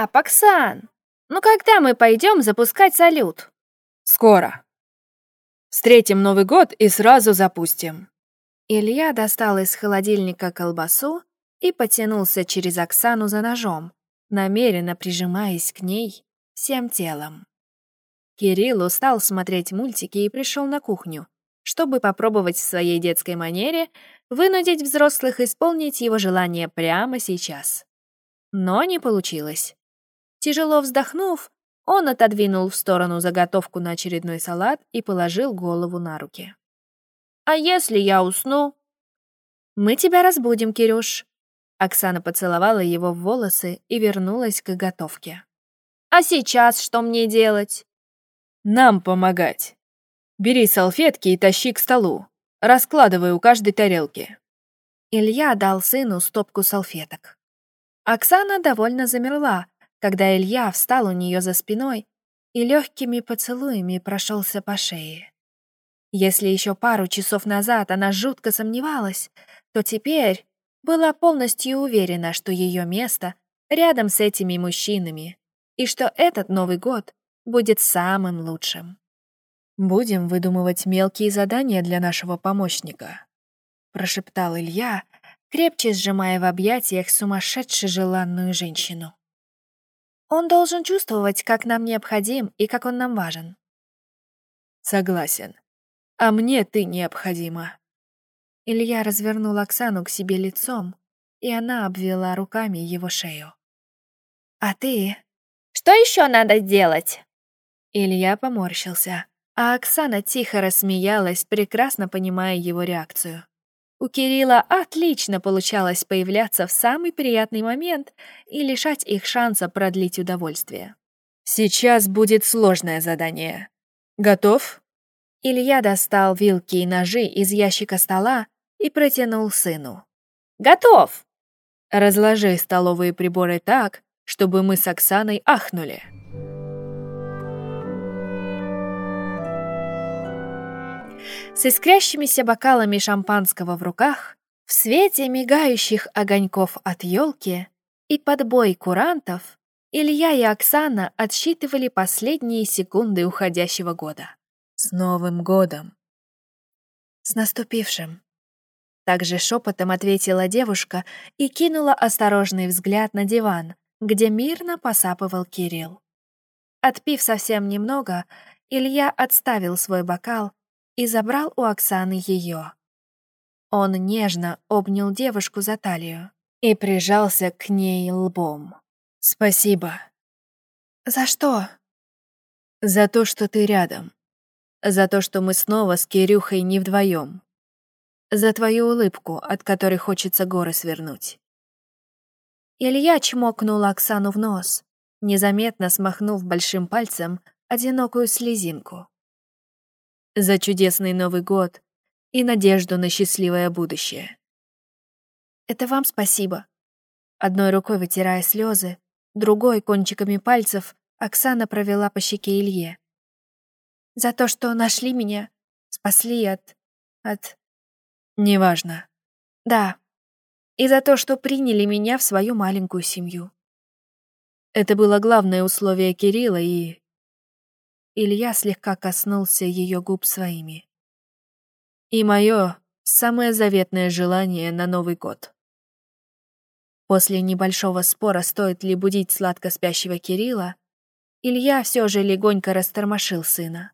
Пап, Оксан, ну когда мы пойдем запускать салют? Скоро. Встретим Новый год и сразу запустим. Илья достал из холодильника колбасу и потянулся через Оксану за ножом, намеренно прижимаясь к ней всем телом. Кирилл устал смотреть мультики и пришел на кухню, чтобы попробовать в своей детской манере вынудить взрослых исполнить его желание прямо сейчас. Но не получилось. Тяжело вздохнув, он отодвинул в сторону заготовку на очередной салат и положил голову на руки. «А если я усну?» «Мы тебя разбудим, Кирюш». Оксана поцеловала его в волосы и вернулась к готовке. «А сейчас что мне делать?» «Нам помогать. Бери салфетки и тащи к столу. Раскладывай у каждой тарелки». Илья дал сыну стопку салфеток. Оксана довольно замерла, когда Илья встал у нее за спиной и легкими поцелуями прошелся по шее. Если еще пару часов назад она жутко сомневалась, то теперь была полностью уверена, что ее место рядом с этими мужчинами и что этот Новый год будет самым лучшим. «Будем выдумывать мелкие задания для нашего помощника», прошептал Илья, крепче сжимая в объятиях сумасшедше желанную женщину. Он должен чувствовать, как нам необходим и как он нам важен. Согласен. А мне ты необходима. Илья развернул Оксану к себе лицом, и она обвела руками его шею. А ты? Что еще надо делать? Илья поморщился, а Оксана тихо рассмеялась, прекрасно понимая его реакцию. У Кирилла отлично получалось появляться в самый приятный момент и лишать их шанса продлить удовольствие. «Сейчас будет сложное задание. Готов?» Илья достал вилки и ножи из ящика стола и протянул сыну. «Готов!» «Разложи столовые приборы так, чтобы мы с Оксаной ахнули». С искрящимися бокалами шампанского в руках, в свете мигающих огоньков от елки и под бой курантов, Илья и Оксана отсчитывали последние секунды уходящего года. «С Новым годом!» «С наступившим!» Также шепотом ответила девушка и кинула осторожный взгляд на диван, где мирно посапывал Кирилл. Отпив совсем немного, Илья отставил свой бокал и забрал у Оксаны ее. Он нежно обнял девушку за талию и прижался к ней лбом. «Спасибо». «За что?» «За то, что ты рядом. За то, что мы снова с Кирюхой не вдвоем. За твою улыбку, от которой хочется горы свернуть». Илья чмокнул Оксану в нос, незаметно смахнув большим пальцем одинокую слезинку за чудесный Новый год и надежду на счастливое будущее. Это вам спасибо. Одной рукой вытирая слезы, другой кончиками пальцев Оксана провела по щеке Илье. За то, что нашли меня, спасли от... от... Неважно. Да. И за то, что приняли меня в свою маленькую семью. Это было главное условие Кирилла и Илья слегка коснулся ее губ своими. И мое самое заветное желание на Новый год. После небольшого спора, стоит ли будить сладко спящего Кирилла, Илья все же легонько растормошил сына.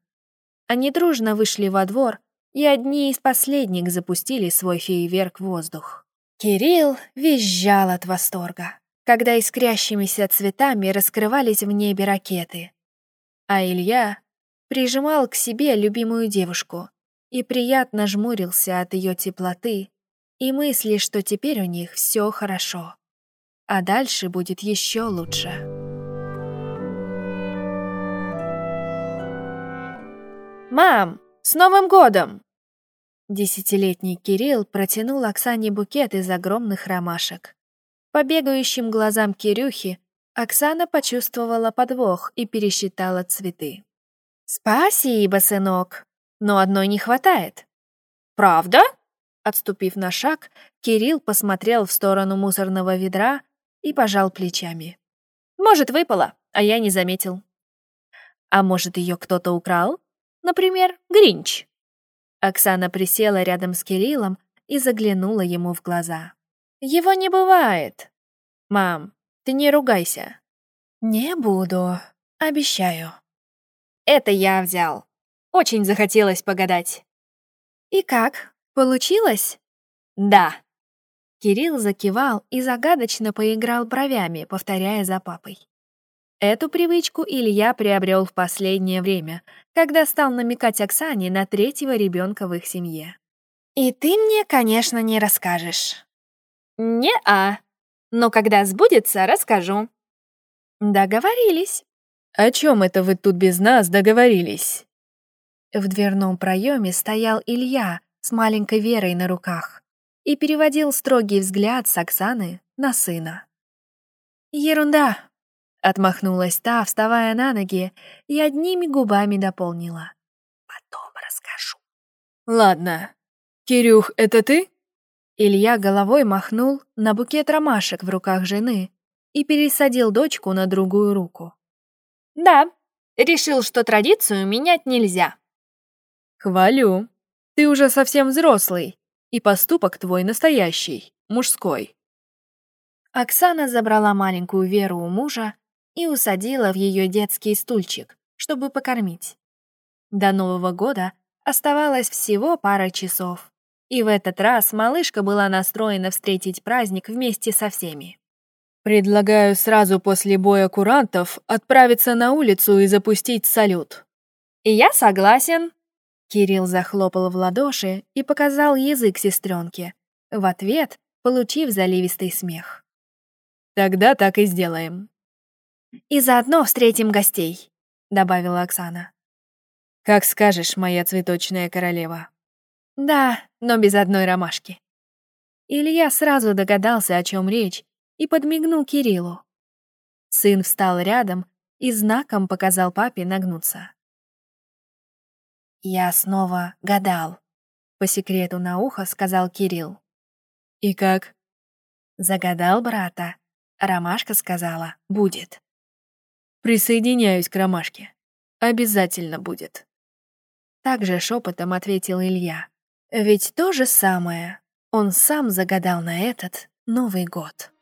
Они дружно вышли во двор, и одни из последних запустили свой фейерверк в воздух. Кирилл визжал от восторга, когда искрящимися цветами раскрывались в небе ракеты, а Илья прижимал к себе любимую девушку и приятно жмурился от ее теплоты и мысли, что теперь у них все хорошо, а дальше будет еще лучше. «Мам, с Новым годом!» Десятилетний Кирилл протянул Оксане букет из огромных ромашек. По бегающим глазам Кирюхи Оксана почувствовала подвох и пересчитала цветы. «Спасибо, сынок, но одной не хватает». «Правда?» Отступив на шаг, Кирилл посмотрел в сторону мусорного ведра и пожал плечами. Может, выпала, а я не заметил. А может, ее кто-то украл? Например, Гринч?» Оксана присела рядом с Кириллом и заглянула ему в глаза. «Его не бывает. Мам, ты не ругайся». «Не буду, обещаю». «Это я взял. Очень захотелось погадать». «И как, получилось?» «Да». Кирилл закивал и загадочно поиграл бровями, повторяя за папой. Эту привычку Илья приобрел в последнее время, когда стал намекать Оксане на третьего ребенка в их семье. «И ты мне, конечно, не расскажешь». «Не-а. Но когда сбудется, расскажу». «Договорились». «О чем это вы тут без нас договорились?» В дверном проеме стоял Илья с маленькой Верой на руках и переводил строгий взгляд с Оксаны на сына. «Ерунда», Отмахнулась та, вставая на ноги, и одними губами дополнила. «Потом расскажу». «Ладно. Кирюх, это ты?» Илья головой махнул на букет ромашек в руках жены и пересадил дочку на другую руку. «Да, решил, что традицию менять нельзя». «Хвалю. Ты уже совсем взрослый, и поступок твой настоящий, мужской». Оксана забрала маленькую Веру у мужа и усадила в ее детский стульчик, чтобы покормить. До Нового года оставалось всего пара часов, и в этот раз малышка была настроена встретить праздник вместе со всеми. «Предлагаю сразу после боя курантов отправиться на улицу и запустить салют». «И я согласен», Кирилл захлопал в ладоши и показал язык сестренке, в ответ получив заливистый смех. «Тогда так и сделаем. И заодно встретим гостей», — добавила Оксана. «Как скажешь, моя цветочная королева». «Да, но без одной ромашки». Илья сразу догадался, о чем речь, и подмигнул Кириллу. Сын встал рядом и знаком показал папе нагнуться. «Я снова гадал», — по секрету на ухо сказал Кирилл. «И как?» «Загадал брата. Ромашка сказала, будет». Присоединяюсь к ромашке. Обязательно будет. Также шепотом ответил Илья. Ведь то же самое он сам загадал на этот Новый год.